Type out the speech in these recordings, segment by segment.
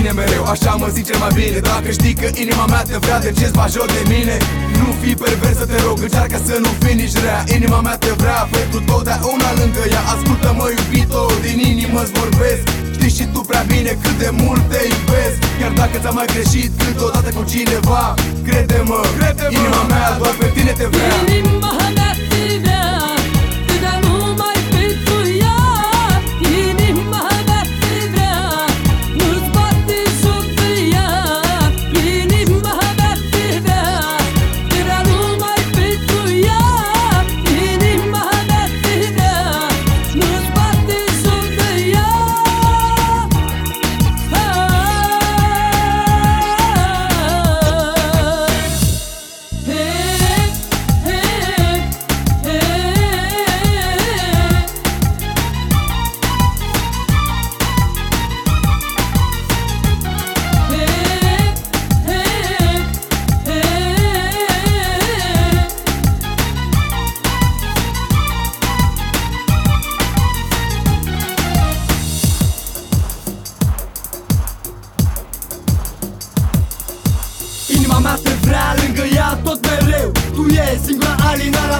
fiu lângă tine mereu Așa mă zice mai bine. Dacă știi că inima mea te vrea De ce-ți joc de mine? Nu fi perversă, te rog Încearcă să nu fii nici rea. Inima mea te vrea pentru totdeauna lângă ea. Ascultă-mă iubito, din inimă-ți vorbesc. Știi și tu prea bine cât de mult te iubesc. Chiar dacă ți-am mai greșit câteodată cu cineva Crede-mă, Crede inima mea doar pe tine te vrea. Inima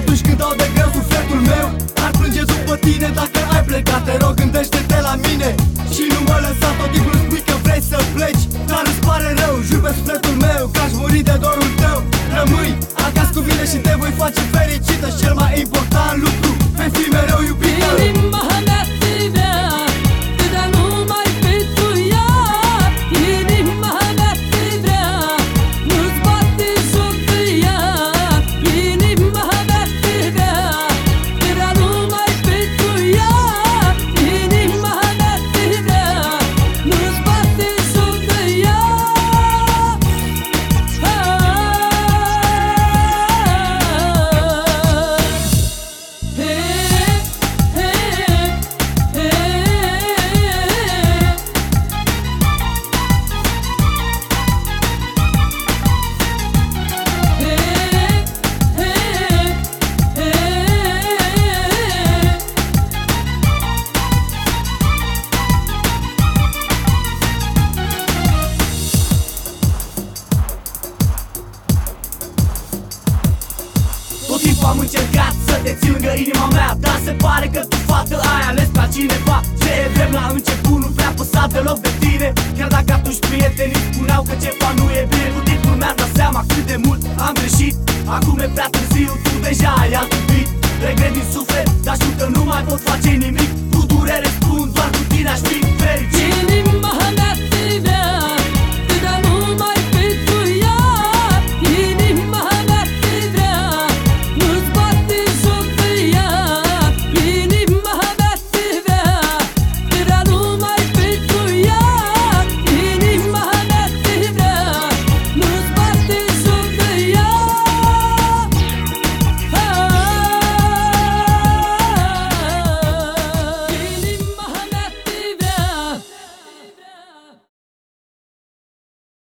atunci când dau de greu sufletul meu Ar plânge după tine dacă ai plecat. Te rog gândește-te la mine Și nu mă lăsa. Tot timpul spui că vrei să pleci Dar îți pare rău, jur pe sufletul meu. Că aș muri de dorul tău. Rămâi acasă cu mine și te voi face fericită. Și cel mai important lucru încercat să te țin lângă inima mea Dar se pare că tu, fată, ai ales pe cineva. Ce e vrem la început nu prea păsa deloc de tine. Chiar dacă atunci prietenii spuneau că ceva nu e bine Cu timpul mi-am dat seama cât de mult am greșit. Acum e prea târziu, tu deja ai alt